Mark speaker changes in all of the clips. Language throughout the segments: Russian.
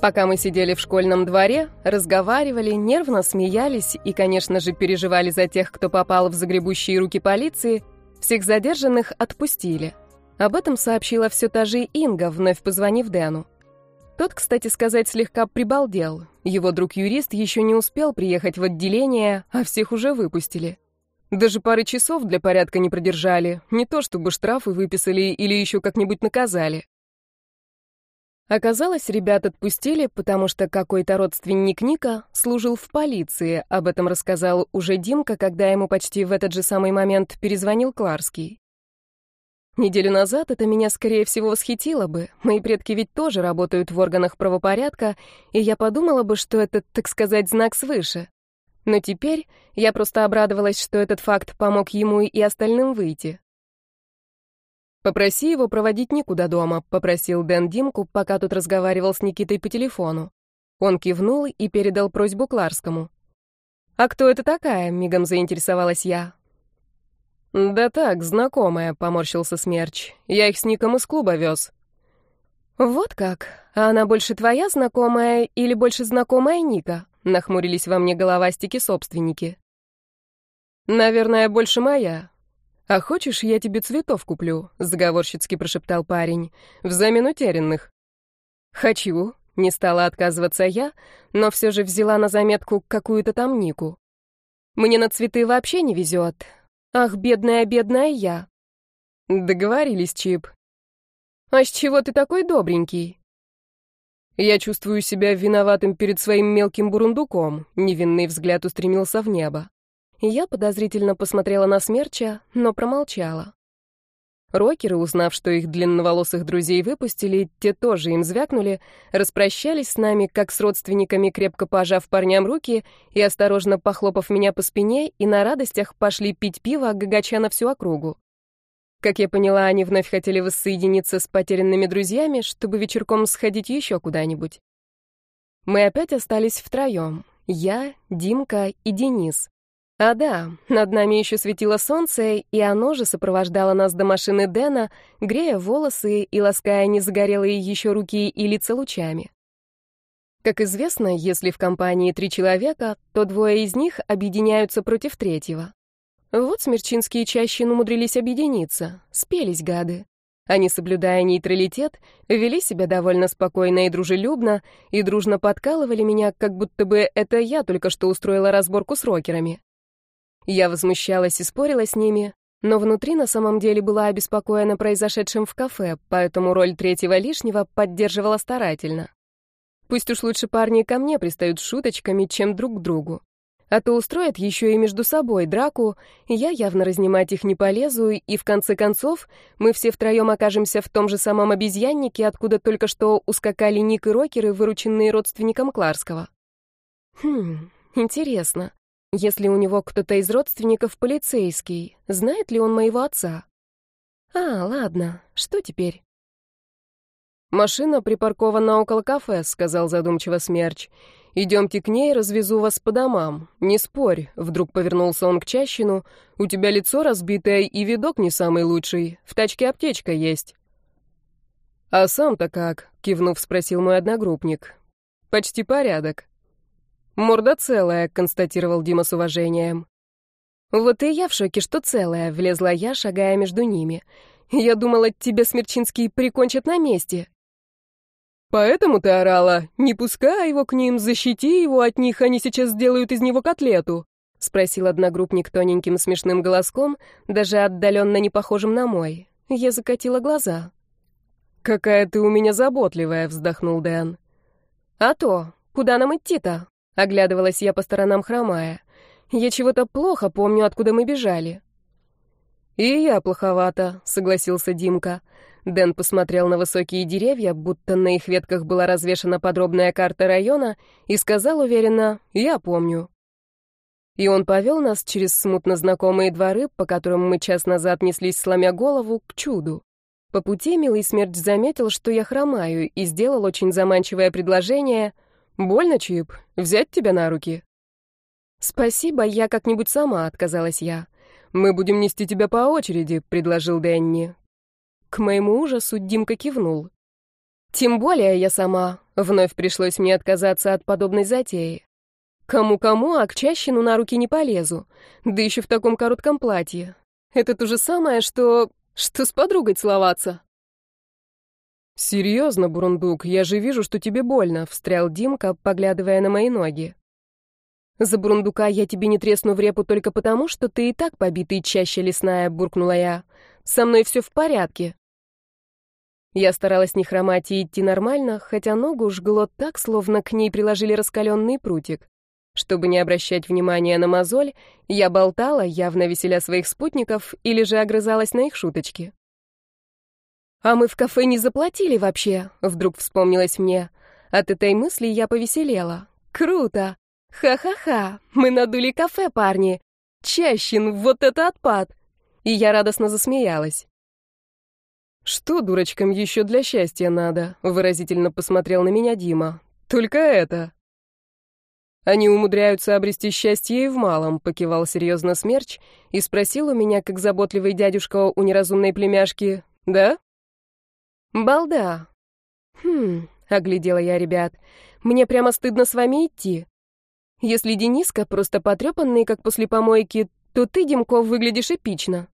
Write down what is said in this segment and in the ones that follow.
Speaker 1: Пока мы сидели в школьном дворе, разговаривали, нервно смеялись и, конечно же, переживали за тех, кто попал в загребущие руки полиции, всех задержанных отпустили. Об этом сообщила все та же Инга, вновь позвонив Дэну. Тот, кстати сказать, слегка прибалдел. Его друг-юрист еще не успел приехать в отделение, а всех уже выпустили. Даже пары часов для порядка не продержали, не то чтобы штрафы выписали или еще как-нибудь наказали. Оказалось, ребят отпустили, потому что какой-то родственник Ника служил в полиции. Об этом рассказал уже Димка, когда ему почти в этот же самый момент перезвонил Кларский. Неделю назад это меня, скорее всего, восхитило бы. Мои предки ведь тоже работают в органах правопорядка, и я подумала бы, что это, так сказать, знак свыше. Но теперь я просто обрадовалась, что этот факт помог ему и остальным выйти. «Попроси его проводить никуда дома», — попросил Дэн Димку, пока тот разговаривал с Никитой по телефону. Он кивнул и передал просьбу Кларскому. «А кто это такая?» — мигом заинтересовалась я. «Да так, знакомая», — поморщился Смерч. «Я их с Ником из клуба вез». «Вот как? А она больше твоя знакомая или больше знакомая Ника?» — нахмурились во мне головастики-собственники. «Наверное, больше моя. «А хочешь, я тебе цветов куплю?» — заговорщицки прошептал парень. «Взамен утерянных». «Хочу», — не стала отказываться я, но все же взяла на заметку какую-то там Нику. «Мне на цветы вообще не везет. Ах, бедная-бедная я». Договорились, Чип. «А с чего ты такой добренький?» Я чувствую себя виноватым перед своим мелким бурундуком. Невинный взгляд устремился в небо. Я подозрительно посмотрела на Смерча, но промолчала. Рокеры, узнав, что их длинноволосых друзей выпустили, те тоже им звякнули, распрощались с нами, как с родственниками, крепко пожав парням руки и осторожно похлопав меня по спине, и на радостях пошли пить пиво, гагача на всю округу. Как я поняла, они вновь хотели воссоединиться с потерянными друзьями, чтобы вечерком сходить еще куда-нибудь. Мы опять остались втроем. Я, Димка и Денис. А да, над нами еще светило солнце, и оно же сопровождало нас до машины Дэна, грея волосы и лаская незагорелые еще руки и лица лучами. Как известно, если в компании три человека, то двое из них объединяются против третьего. Вот смерчинские чаще умудрились объединиться, спелись гады. Они, соблюдая нейтралитет, вели себя довольно спокойно и дружелюбно, и дружно подкалывали меня, как будто бы это я только что устроила разборку с рокерами. Я возмущалась и спорила с ними, но внутри на самом деле была обеспокоена произошедшим в кафе, поэтому роль третьего лишнего поддерживала старательно. Пусть уж лучше парни ко мне пристают с шуточками, чем друг к другу. А то устроят еще и между собой драку, и я явно разнимать их не полезу, и в конце концов мы все втроем окажемся в том же самом обезьяннике, откуда только что ускакали Ник и Рокеры, вырученные родственником Кларского. Хм, интересно. Если у него кто-то из родственников полицейский, знает ли он моего отца? А, ладно, что теперь? «Машина припаркована около кафе», — сказал задумчиво Смерч. «Идемте к ней, развезу вас по домам. Не спорь», — вдруг повернулся он к Чащину. «У тебя лицо разбитое и видок не самый лучший. В тачке аптечка есть». «А сам-то как?» — кивнув, спросил мой одногруппник. «Почти порядок». «Морда целая», — констатировал Дима с уважением. «Вот и я в шоке, что целая», — влезла я, шагая между ними. «Я думала, тебя, Смерчинский, прикончат на месте». «Поэтому ты орала? Не пускай его к ним, защити его от них, они сейчас сделают из него котлету», — спросил одногруппник тоненьким смешным голоском, даже отдаленно не похожим на мой. Я закатила глаза. «Какая ты у меня заботливая», — вздохнул Дэн. «А то, куда нам идти-то?» Оглядывалась я по сторонам хромая. Я чего-то плохо помню, откуда мы бежали. «И я плоховато», — согласился Димка. Дэн посмотрел на высокие деревья, будто на их ветках была развешана подробная карта района, и сказал уверенно «Я помню». И он повел нас через смутно знакомые дворы, по которым мы час назад неслись, сломя голову, к чуду. По пути милый смерть заметил, что я хромаю, и сделал очень заманчивое предложение — «Больно, Чип? Взять тебя на руки?» «Спасибо, я как-нибудь сама», — отказалась я. «Мы будем нести тебя по очереди», — предложил Дэнни. К моему ужасу Димка кивнул. «Тем более я сама. Вновь пришлось мне отказаться от подобной затеи. Кому-кому, а к Чащину на руки не полезу. Да еще в таком коротком платье. Это то же самое, что... что с подругой целоваться.
Speaker 2: «Серьезно, Бурундук, я же вижу, что тебе больно», — встрял Димка, поглядывая на мои ноги.
Speaker 1: «За Бурундука я тебе не тресну в репу только потому, что ты и так побитый чаще лесная», — буркнула я. «Со мной все в порядке». Я старалась не хромать и идти нормально, хотя ногу жгло так, словно к ней приложили раскаленный прутик. Чтобы не обращать внимания на мозоль, я болтала, явно веселя своих спутников, или же огрызалась на их шуточки. «А мы в кафе не заплатили вообще», — вдруг вспомнилось мне. От этой мысли я повеселела. «Круто! Ха-ха-ха! Мы надули кафе, парни! Чащин, вот это отпад!» И я радостно засмеялась.
Speaker 2: «Что дурочкам еще для счастья надо?» — выразительно посмотрел на меня Дима. «Только это!» «Они умудряются обрести счастье и в малом», — покивал серьезно Смерч и спросил у меня, как заботливый дядюшка у неразумной племяшки, «Да?»
Speaker 1: «Балда!» «Хм...» — оглядела я ребят. «Мне прямо стыдно с вами идти. Если Дениска просто потрепанный, как после помойки, то ты, Димков, выглядишь эпично».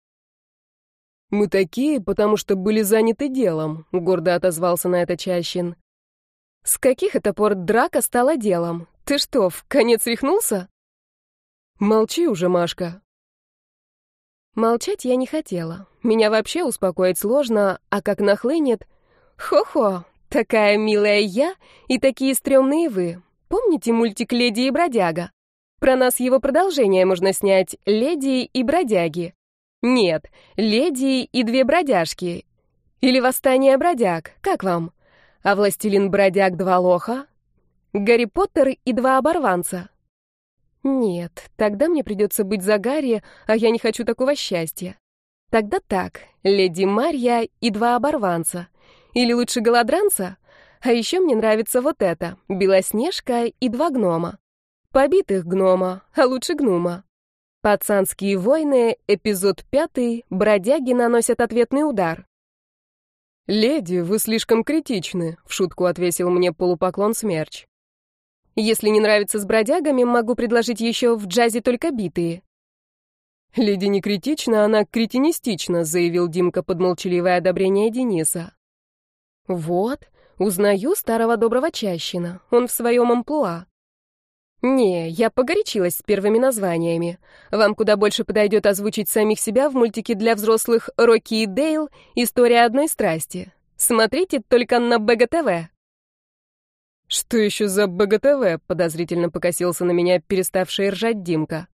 Speaker 2: «Мы такие, потому что были заняты делом», — гордо отозвался на это Чащин.
Speaker 1: «С каких это пор драка стала делом? Ты что, в конец рехнулся?»
Speaker 2: «Молчи уже, Машка»,
Speaker 1: Молчать я не хотела. Меня вообще успокоить сложно, а как нахлынет... Хо-хо, такая милая я и такие стрёмные вы. Помните мультик «Леди и бродяга»? Про нас его продолжение можно снять «Леди и бродяги». Нет, «Леди и две бродяжки». Или «Восстание бродяг», как вам? А «Властелин бродяг два лоха»? «Гарри Поттер и два оборванца». Нет, тогда мне придется быть за Гарри, а я не хочу такого счастья. Тогда так, леди Марья и два оборванца. Или лучше голодранца? А еще мне нравится вот это, Белоснежка и два гнома. Побитых гнома, а лучше гнума. Пацанские войны, эпизод пятый, бродяги наносят ответный удар.
Speaker 2: «Леди, вы слишком критичны», — в шутку отвесил мне полупоклон смерч.
Speaker 1: Если не нравится с бродягами, могу предложить еще в джазе только битые».
Speaker 2: «Леди не критична, она кретинистична», — заявил Димка под молчаливое одобрение Дениса.
Speaker 1: «Вот, узнаю старого доброго Чащина, он в своем амплуа». «Не, я погорячилась с первыми названиями. Вам куда больше подойдет озвучить самих себя в мультике для взрослых «Рокки и Дейл. История одной страсти». Смотрите только на БГТВ».
Speaker 2: «Что еще за БГТВ?» — подозрительно покосился на меня переставший ржать Димка.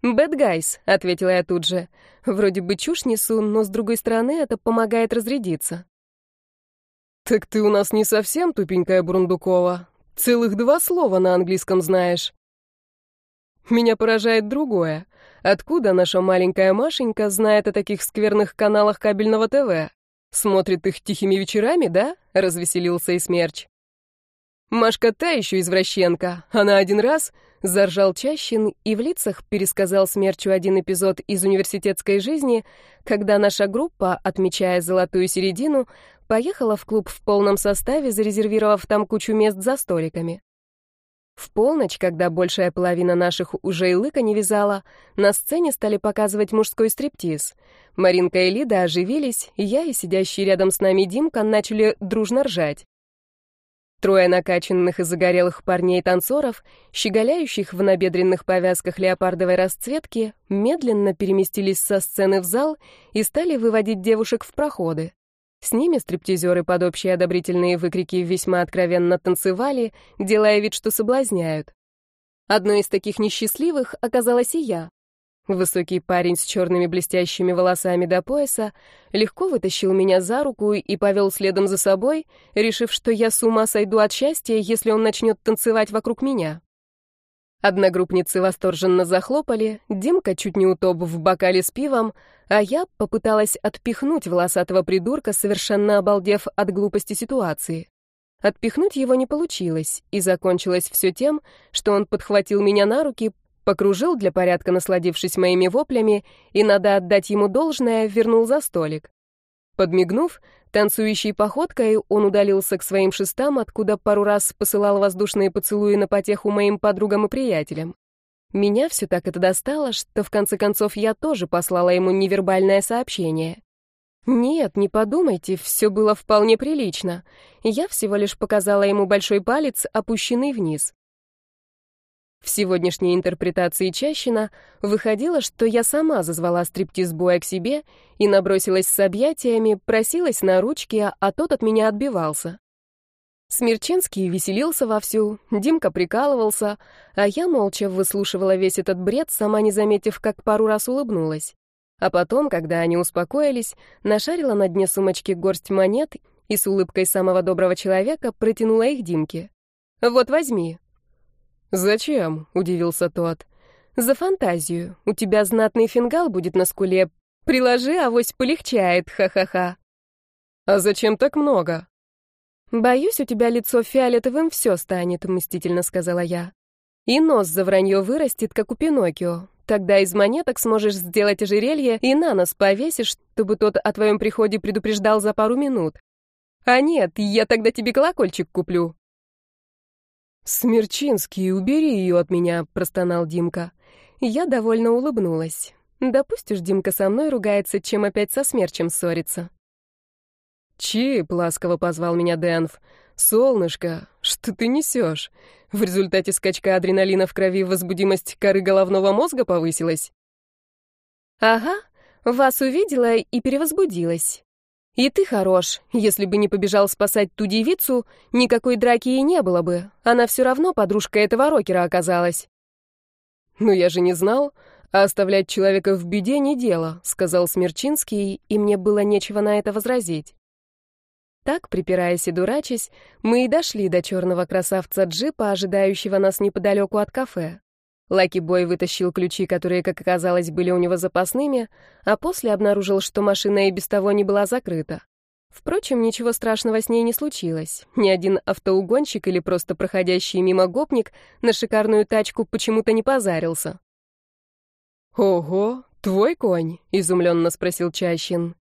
Speaker 1: «Бэд гайс», — ответила я тут же. «Вроде бы чушь несу, но с другой стороны это помогает разрядиться».
Speaker 2: «Так ты у нас не совсем тупенькая Брундукова. Целых два слова на английском знаешь». Меня поражает другое. Откуда наша маленькая Машенька знает о таких скверных каналах кабельного ТВ? Смотрит их тихими вечерами, да? Развеселился и смерч. Машка та еще извращенка. Она один раз заржал Чащин и в лицах пересказал смерчу один эпизод из университетской жизни, когда наша группа, отмечая золотую середину, поехала в клуб в полном составе, зарезервировав там кучу мест за столиками. В полночь, когда большая половина наших уже и лыка не вязала, на сцене стали показывать мужской стриптиз. Маринка и Лида оживились, я и сидящий рядом с нами Димка начали дружно ржать. Трое накачанных и загорелых парней-танцоров, щеголяющих в набедренных повязках леопардовой расцветки, медленно переместились со сцены в зал и стали выводить девушек в проходы. С ними стриптизеры под общие одобрительные выкрики весьма откровенно танцевали, делая вид, что соблазняют. Одной из таких несчастливых оказалась и я. Высокий парень с черными блестящими волосами до пояса легко вытащил меня за руку и повел следом за собой, решив, что я с ума сойду от счастья, если он начнет танцевать вокруг меня. Одногруппницы восторженно захлопали, Димка чуть не утоп в бокале с пивом, а я попыталась отпихнуть волосатого придурка, совершенно обалдев от глупости ситуации. Отпихнуть его не получилось, и закончилось все тем, что он подхватил меня на руки, Покружил для порядка, насладившись моими воплями, и, надо отдать ему должное, вернул за столик.
Speaker 1: Подмигнув, танцующей походкой, он удалился к своим шестам, откуда пару раз посылал воздушные поцелуи на потеху моим подругам и приятелям. Меня все так это достало, что в конце концов я тоже послала ему невербальное сообщение. Нет, не подумайте, все было вполне прилично. Я всего лишь показала ему большой палец, опущенный вниз. В сегодняшней интерпретации Чащина выходило, что я сама зазвала стриптиз-боя к себе и набросилась с объятиями, просилась на ручки, а тот от меня отбивался. Смерчинский веселился вовсю, Димка прикалывался, а я молча выслушивала весь этот бред, сама не заметив, как пару раз улыбнулась. А потом, когда они успокоились, нашарила на дне сумочки горсть монет и с улыбкой самого доброго человека протянула их Димке. «Вот возьми».
Speaker 2: «Зачем?» — удивился тот.
Speaker 1: «За фантазию. У тебя знатный фингал будет на скуле. Приложи, авось полегчает, ха-ха-ха».
Speaker 2: «А зачем так много?»
Speaker 1: «Боюсь, у тебя лицо фиолетовым все станет», — мстительно сказала я. «И нос за вранье вырастет, как у Пиноккио. Тогда из монеток сможешь сделать ожерелье и на нос повесишь, чтобы тот о твоем приходе предупреждал за пару минут. А нет, я тогда тебе колокольчик куплю».
Speaker 2: «Смерчинский, убери ее от меня», — простонал Димка.
Speaker 1: Я довольно улыбнулась. Да Димка со мной ругается, чем опять со смерчем ссорится.
Speaker 2: «Чип», — ласково позвал меня Дэнф. «Солнышко, что ты несешь? В результате скачка адреналина в крови возбудимость коры головного мозга повысилась?»
Speaker 1: «Ага, вас увидела и перевозбудилась. И ты хорош. Если бы не побежал спасать ту девицу, никакой драки и не было бы. Она все равно подружка этого рокера оказалась».
Speaker 2: «Ну я же не знал. А оставлять человека в беде не дело», — сказал Смерчинский, и мне было нечего на это возразить.
Speaker 1: Так, припираясь и дурачась, мы и дошли до черного красавца джипа, ожидающего нас неподалеку от кафе. Лаки-бой вытащил ключи, которые, как оказалось, были у него запасными, а после обнаружил, что машина и без того не была закрыта. Впрочем, ничего страшного с ней не случилось. Ни один автоугонщик или просто проходящий мимо гопник на шикарную тачку почему-то не позарился.
Speaker 2: «Ого, твой конь?» — изумленно спросил Чащин.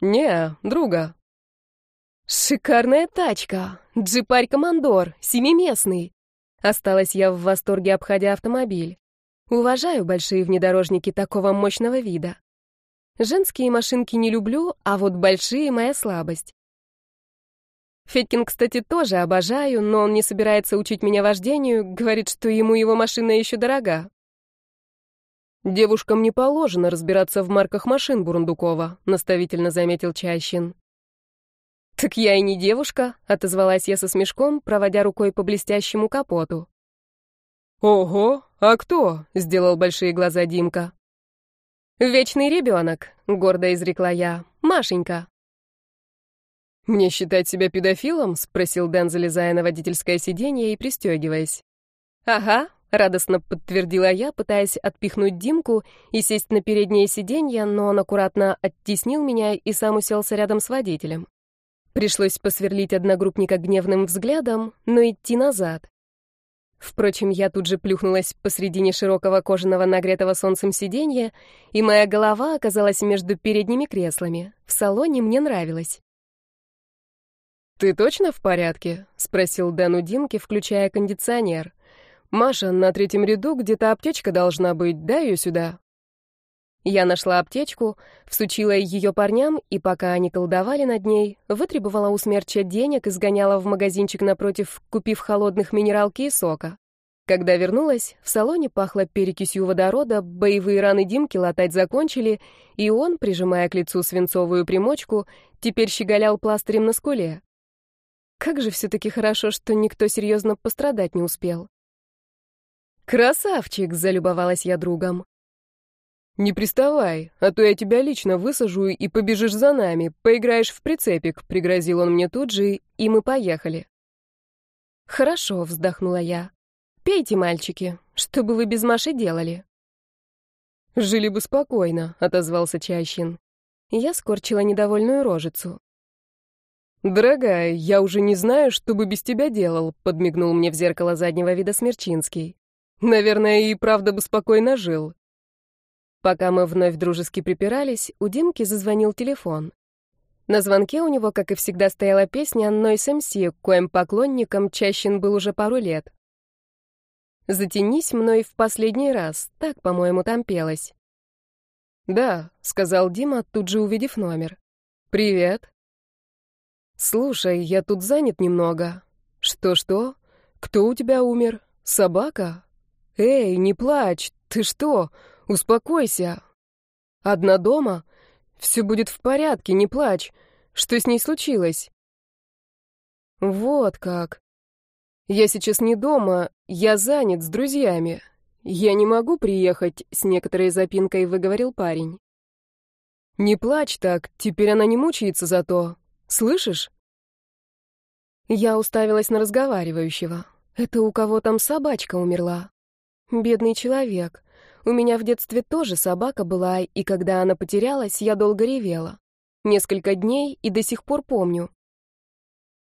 Speaker 2: «Не, друга»,
Speaker 1: Шикарная тачка. Джипарь-командор, семиместный. Осталась я в восторге, обходя автомобиль. Уважаю большие внедорожники такого мощного вида. Женские машинки не люблю, а вот большие — моя слабость. Федькин, кстати, тоже обожаю, но он не собирается учить меня вождению, говорит, что ему его машина еще дорога.
Speaker 2: «Девушкам не положено разбираться в марках машин Бурундукова», — наставительно заметил Чащин.
Speaker 1: «Так я и не девушка», — отозвалась я со смешком, проводя рукой по блестящему капоту.
Speaker 2: «Ого, а кто?» — сделал большие глаза Димка.
Speaker 1: «Вечный ребенок», — гордо изрекла я. «Машенька».
Speaker 2: «Мне считать себя педофилом?» — спросил Дэн, залезая на водительское сиденье и пристегиваясь.
Speaker 1: «Ага», — радостно подтвердила я, пытаясь отпихнуть Димку и сесть на переднее сиденье, но он аккуратно оттеснил меня и сам уселся рядом с водителем. Пришлось посверлить одногруппника гневным взглядом, но идти назад. Впрочем, я тут же плюхнулась посредине широкого кожаного нагретого солнцем сиденья, и моя голова оказалась между передними креслами. В салоне мне нравилось.
Speaker 2: «Ты точно в порядке?» — спросил Дэн у Димки, включая кондиционер. «Маша, на третьем ряду где-то аптечка должна быть, дай ее сюда».
Speaker 1: Я нашла аптечку, всучила ее парням, и пока они колдовали над ней, вытребовала у смерча денег и сгоняла в магазинчик напротив, купив холодных минералки и сока. Когда вернулась, в салоне пахло перекисью водорода, боевые раны Димки латать закончили, и он, прижимая к лицу свинцовую примочку, теперь щеголял пластырем на скуле. Как же все-таки хорошо, что никто серьезно пострадать не успел.
Speaker 2: «Красавчик!» — залюбовалась я другом. «Не приставай, а то я тебя лично высажу и побежишь за нами, поиграешь в прицепик», — пригрозил он мне тут же, и мы поехали.
Speaker 1: «Хорошо», — вздохнула я. «Пейте, мальчики, что бы вы без Маши делали?»
Speaker 2: «Жили бы спокойно», — отозвался Чащин.
Speaker 1: Я скорчила недовольную рожицу.
Speaker 2: «Дорогая, я уже не знаю, что бы без тебя делал», — подмигнул мне в зеркало заднего вида Смерчинский. «Наверное, и правда бы спокойно жил.
Speaker 1: Пока мы вновь дружески припирались, у Димки зазвонил телефон. На звонке у него, как и всегда, стояла песня «Нойс МС», коим поклонником Чащин был уже пару лет. «Затянись мной в последний раз», так, по-моему, там пелось.
Speaker 2: «Да», — сказал Дима, тут же увидев номер. «Привет». «Слушай, я тут занят немного. Что-что? Кто у тебя умер? Собака? Эй, не плачь, ты что? Успокойся. Одна дома? Все будет в порядке, не плачь. Что с ней случилось?» «Вот как. Я сейчас не дома, я занят с друзьями. Я не могу приехать, с некоторой запинкой выговорил парень. Не плачь так, теперь она не мучается за то. Слышишь? Я уставилась на разговаривающего. Это у кого там собачка умерла? Бедный человек. У меня в детстве тоже собака была, и когда она потерялась, я долго ревела. Несколько дней и до сих пор помню.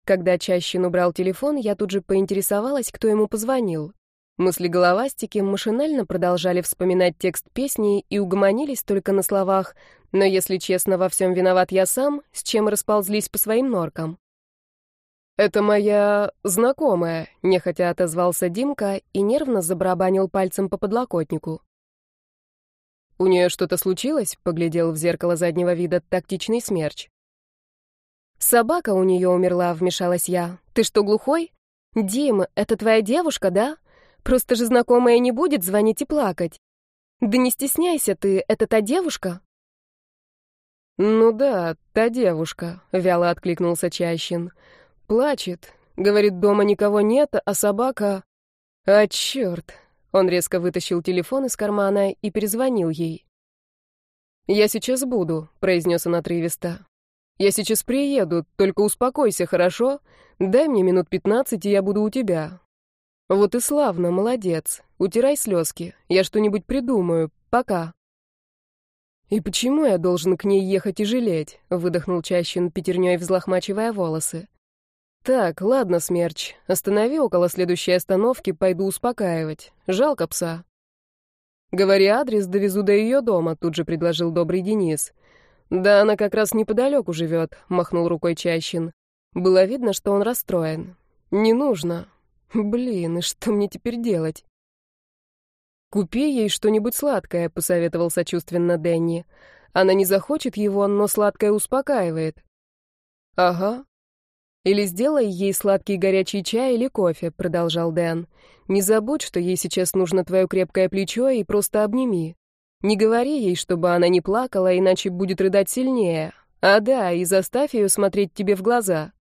Speaker 2: Когда Чащин убрал телефон, я тут же поинтересовалась, кто ему позвонил. Мысли головастики машинально продолжали вспоминать текст песни и угомонились только на словах, но, если честно, во всем виноват я сам, с чем расползлись по своим норкам. «Это моя знакомая», — нехотя отозвался Димка и нервно забарабанил пальцем по подлокотнику. «У нее что-то случилось?» — поглядел в зеркало заднего вида тактичный смерч.
Speaker 1: «Собака у нее умерла», — вмешалась я. «Ты что, глухой? Дим, это твоя девушка, да? Просто же знакомая не будет звонить и плакать. Да не стесняйся ты, это та девушка?»
Speaker 2: «Ну да, та девушка», — вяло откликнулся Чащин. «Плачет. Говорит, дома никого нет, а собака...» «А, черт!» Он резко вытащил телефон из кармана и перезвонил ей. «Я сейчас буду», — произнес он отрывисто. Я сейчас приеду, только успокойся, хорошо? Дай мне минут пятнадцать, и я буду у тебя. Вот и славно, молодец. Утирай слезки. Я что-нибудь придумаю. Пока. И почему я должен к ней ехать и жалеть? Выдохнул Чащин, пятерней взлохмачивая волосы. Так, ладно, Смерч. Останови около следующей остановки, пойду успокаивать. Жалко пса. Говори адрес, довезу до ее дома, тут же предложил добрый Денис. «Да она как раз неподалеку живет», — махнул рукой Чащин. Было видно, что он расстроен. «Не нужно. Блин, и что мне теперь делать?» «Купи ей что-нибудь сладкое», — посоветовал сочувственно Дэнни. «Она не захочет его, но сладкое успокаивает». «Ага. Или сделай ей сладкий горячий чай или кофе», — продолжал Дэн. «Не забудь, что ей сейчас нужно твое крепкое плечо, и просто обними. Не говори ей, чтобы она не плакала, иначе будет рыдать сильнее. А да, и заставь ее смотреть тебе в глаза.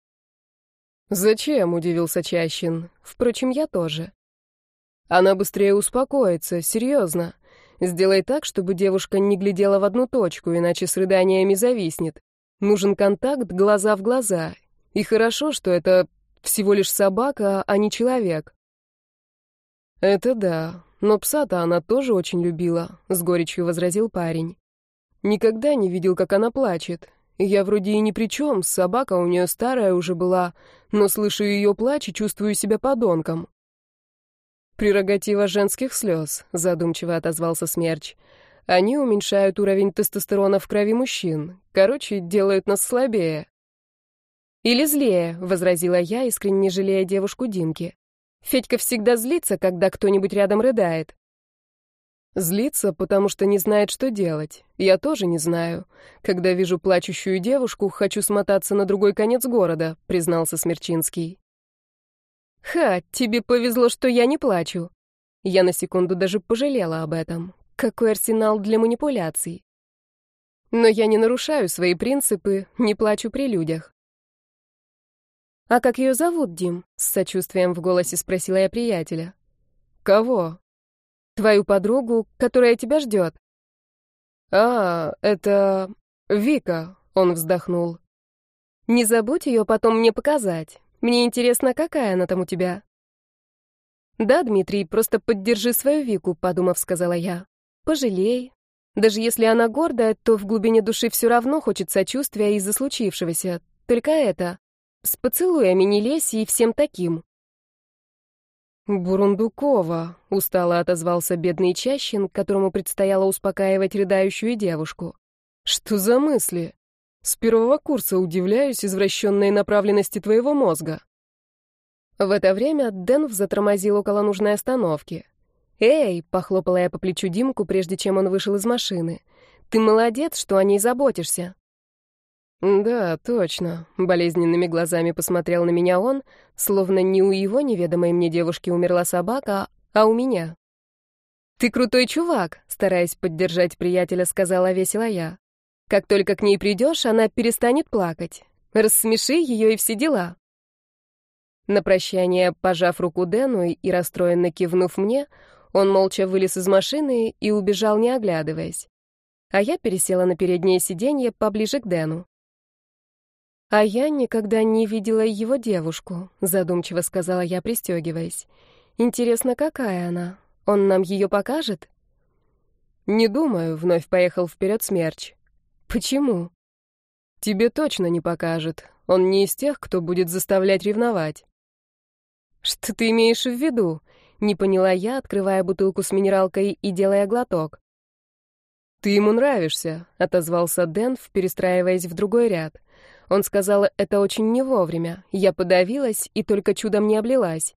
Speaker 2: Зачем, удивился Чащин. Впрочем, я тоже. Она быстрее успокоится, серьезно. Сделай так, чтобы девушка не глядела в одну точку, иначе с рыданиями зависнет. Нужен контакт глаза в глаза. И хорошо, что это всего лишь собака, а не человек. Это да. Но пса-то она тоже очень любила, с горечью возразил парень. Никогда не видел, как она плачет. Я вроде и ни при чем, собака у нее старая уже была, но слышу ее плач и чувствую себя подонком. Прерогатива женских слез, задумчиво отозвался Смерч. Они уменьшают уровень тестостерона в крови мужчин. Короче, делают нас слабее. Или злее, возразила я, искренне жалея девушку Димки. Федька всегда злится, когда кто-нибудь рядом рыдает. Злится, потому что не знает, что делать. Я тоже не знаю. Когда вижу плачущую девушку, хочу смотаться на другой конец города, признался Смерчинский. Ха, тебе повезло, что я не плачу. Я на секунду даже пожалела об этом. Какой арсенал для манипуляций. Но я не нарушаю свои принципы, не плачу при людях. «А как ее зовут, Дим?» — с сочувствием в голосе спросила я приятеля. «Кого?» «Твою подругу, которая тебя ждет». «А, это... Вика», — он вздохнул. «Не забудь ее потом мне показать. Мне интересно, какая она там у тебя». «Да, Дмитрий, просто поддержи свою Вику», — подумав, сказала я. «Пожалей. Даже если она гордая, то в глубине души все равно хочет сочувствия из-за случившегося. Только это. С поцелуями не лезь и всем таким. «Бурундукова», — устало отозвался бедный Чащин, которому предстояло успокаивать рыдающую девушку. «Что за мысли? С первого курса удивляюсь извращенной направленности твоего мозга.
Speaker 1: В это время Дэн затормозил около нужной остановки. «Эй!» — похлопала я по плечу Димку, прежде чем он вышел из машины. «Ты молодец, что о ней заботишься».
Speaker 2: «Да, точно», — болезненными глазами посмотрел на меня он, словно не у его неведомой мне девушки умерла собака, а у меня.
Speaker 1: «Ты крутой чувак», — стараясь поддержать приятеля, сказала весело я. «Как только к ней придешь, она перестанет плакать. Рассмеши ее и все дела». На прощание, пожав руку Дэну и расстроенно кивнув мне, он молча вылез из машины и убежал, не оглядываясь. А я пересела на переднее сиденье поближе к Дэну. «А я никогда не видела его девушку», — задумчиво сказала я, пристегиваясь. «Интересно, какая она? Он нам ее покажет?»
Speaker 2: «Не думаю», — вновь поехал вперед Смерч.
Speaker 1: «Почему?»
Speaker 2: «Тебе точно не покажет. Он не из тех, кто будет заставлять ревновать».
Speaker 1: «Что ты имеешь в виду?» — не поняла я, открывая бутылку с минералкой и делая глоток.
Speaker 2: «Ты ему нравишься», — отозвался Дэн, перестраиваясь в другой ряд. Он сказал это очень не вовремя. Я подавилась и только чудом не облилась.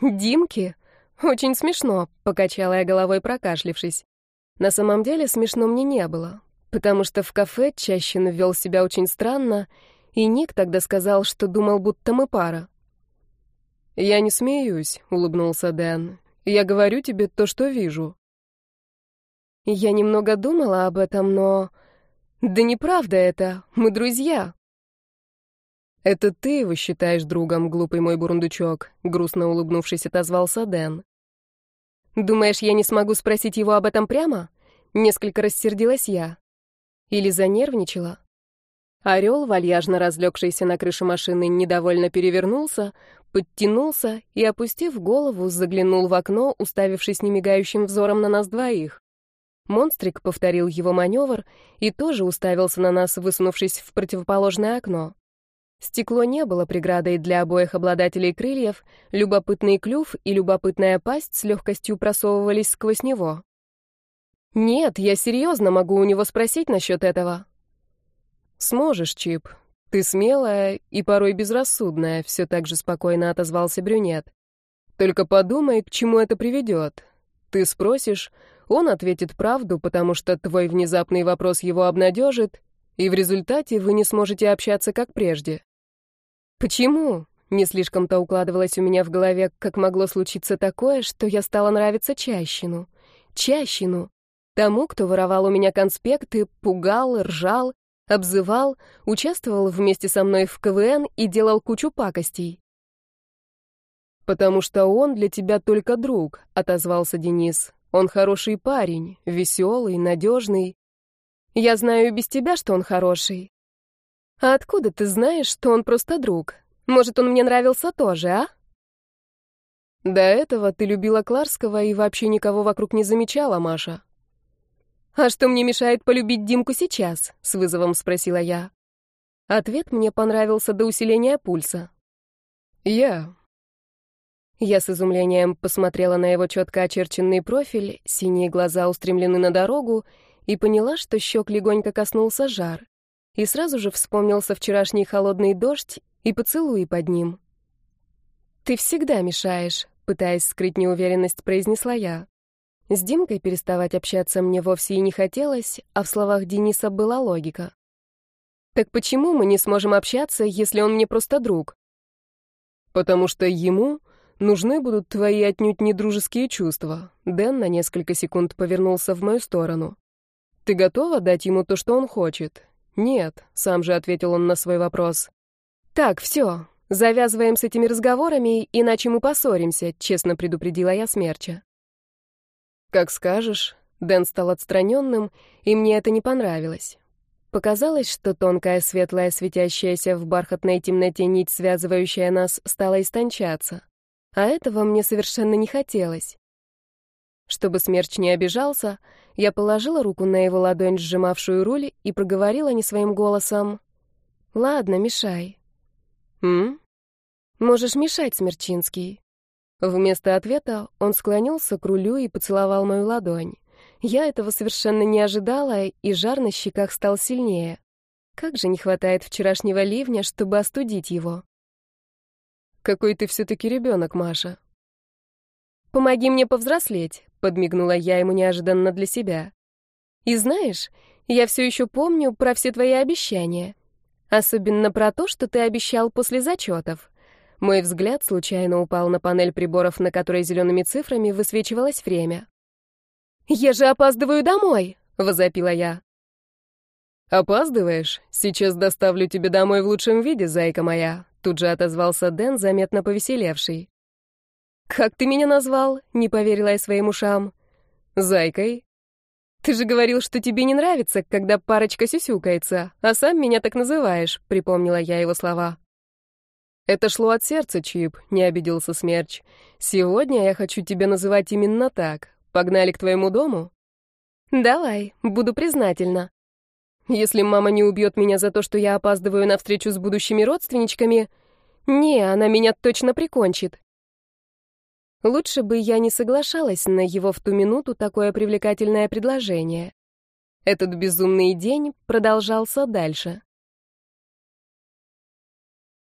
Speaker 1: «Димки? Очень смешно», — покачала я головой, прокашлившись. На самом деле смешно мне не было, потому что в кафе Чащин вел себя очень странно, и Ник тогда сказал, что думал, будто мы пара.
Speaker 2: «Я не смеюсь», — улыбнулся Дэн. «Я говорю тебе то, что вижу».
Speaker 1: Я немного думала об этом, но... Да неправда это, мы друзья.
Speaker 2: «Это ты его считаешь другом, глупый мой бурундучок», — грустно улыбнувшись, отозвался Дэн.
Speaker 1: «Думаешь, я не смогу спросить его об этом прямо?» Несколько рассердилась я. Или занервничала. Орел, вальяжно разлегшийся на крыше машины, недовольно перевернулся, подтянулся и, опустив голову, заглянул в окно, уставившись немигающим взором на нас двоих. Монстрик повторил его маневр и тоже уставился на нас, высунувшись в противоположное окно. Стекло не было преградой для обоих обладателей крыльев, любопытный клюв и любопытная пасть с легкостью просовывались сквозь него. «Нет, я серьезно могу у него спросить насчет этого».
Speaker 2: «Сможешь, Чип. Ты смелая и порой безрассудная», — все так же спокойно отозвался брюнет. «Только подумай, к чему это приведет. Ты спросишь, он ответит правду, потому что твой внезапный вопрос его обнадежит, и в результате вы не сможете общаться как прежде.
Speaker 1: Почему? Не слишком-то укладывалось у меня в голове, как могло случиться такое, что я стала нравиться Чащину. Чащину. Тому, кто воровал у меня конспекты, пугал, ржал, обзывал, участвовал вместе со мной в КВН и делал кучу пакостей.
Speaker 2: «Потому что он для тебя только друг», — отозвался Денис. «Он хороший парень, веселый, надежный».
Speaker 1: «Я знаю без тебя, что он хороший. «А откуда ты знаешь, что он просто друг? Может, он мне нравился тоже, а?»
Speaker 2: «До этого ты любила Кларского и вообще никого вокруг не замечала, Маша».
Speaker 1: «А что мне мешает полюбить Димку сейчас?» — с вызовом спросила я. Ответ мне понравился до усиления пульса.
Speaker 2: «Я».
Speaker 1: Я с изумлением посмотрела на его четко очерченный профиль, синие глаза устремлены на дорогу, и поняла, что щек легонько коснулся жар и сразу же вспомнился вчерашний холодный дождь и поцелуй под ним. «Ты всегда мешаешь», — пытаясь скрыть неуверенность, произнесла я. С Димкой переставать общаться мне вовсе и не хотелось, а в словах Дениса была логика. «Так почему мы не сможем общаться, если он мне просто друг?»
Speaker 2: «Потому что ему нужны будут твои отнюдь недружеские чувства». Дэн на несколько секунд повернулся в мою сторону. «Ты готова дать ему то, что он хочет? «Нет», — сам же ответил он на свой вопрос.
Speaker 1: «Так, все, завязываем с этими разговорами, иначе мы поссоримся», — честно предупредила я Смерча.
Speaker 2: «Как скажешь». Дэн стал отстраненным, и мне это не понравилось.
Speaker 1: Показалось, что тонкая, светлая, светящаяся в бархатной темноте нить, связывающая нас, стала истончаться. А этого мне совершенно не хотелось. Чтобы Смерч не обижался, я положила руку на его ладонь, сжимавшую руль, и проговорила не своим голосом. «Ладно, мешай».
Speaker 2: «М?»
Speaker 1: «Можешь мешать, Смерчинский». Вместо ответа он склонился к рулю и поцеловал мою ладонь. Я этого совершенно не ожидала, и жар на щеках стал сильнее. Как же не хватает вчерашнего ливня, чтобы остудить его.
Speaker 2: Какой ты все-таки ребенок, Маша.
Speaker 1: Помоги мне повзрослеть, подмигнула я ему неожиданно для себя. И знаешь, я все еще помню про все твои обещания. Особенно про то, что ты обещал после зачетов. Мой взгляд случайно упал на панель приборов, на которой зелеными цифрами высвечивалось время. «Я же опаздываю домой!» — возопила я.
Speaker 2: «Опаздываешь? Сейчас доставлю тебе домой в лучшем виде, зайка моя», — тут же отозвался Дэн, заметно повеселевший.
Speaker 1: «Как ты меня назвал?» — не поверила я своим ушам.
Speaker 2: «Зайкой».
Speaker 1: «Ты же говорил, что тебе не нравится, когда парочка сюсюкается, а сам меня так называешь», — припомнила я его слова.
Speaker 2: «Это шло от сердца, Чип», — не обиделся Смерч. «Сегодня я хочу тебя называть именно так. Погнали к твоему дому?»
Speaker 1: «Давай, буду признательна».
Speaker 2: «Если мама не убьет меня за то, что я опаздываю на встречу с будущими родственничками...»
Speaker 1: «Не, она меня точно прикончит». Лучше бы я не соглашалась на его в ту минуту такое привлекательное предложение. Этот безумный день продолжался дальше.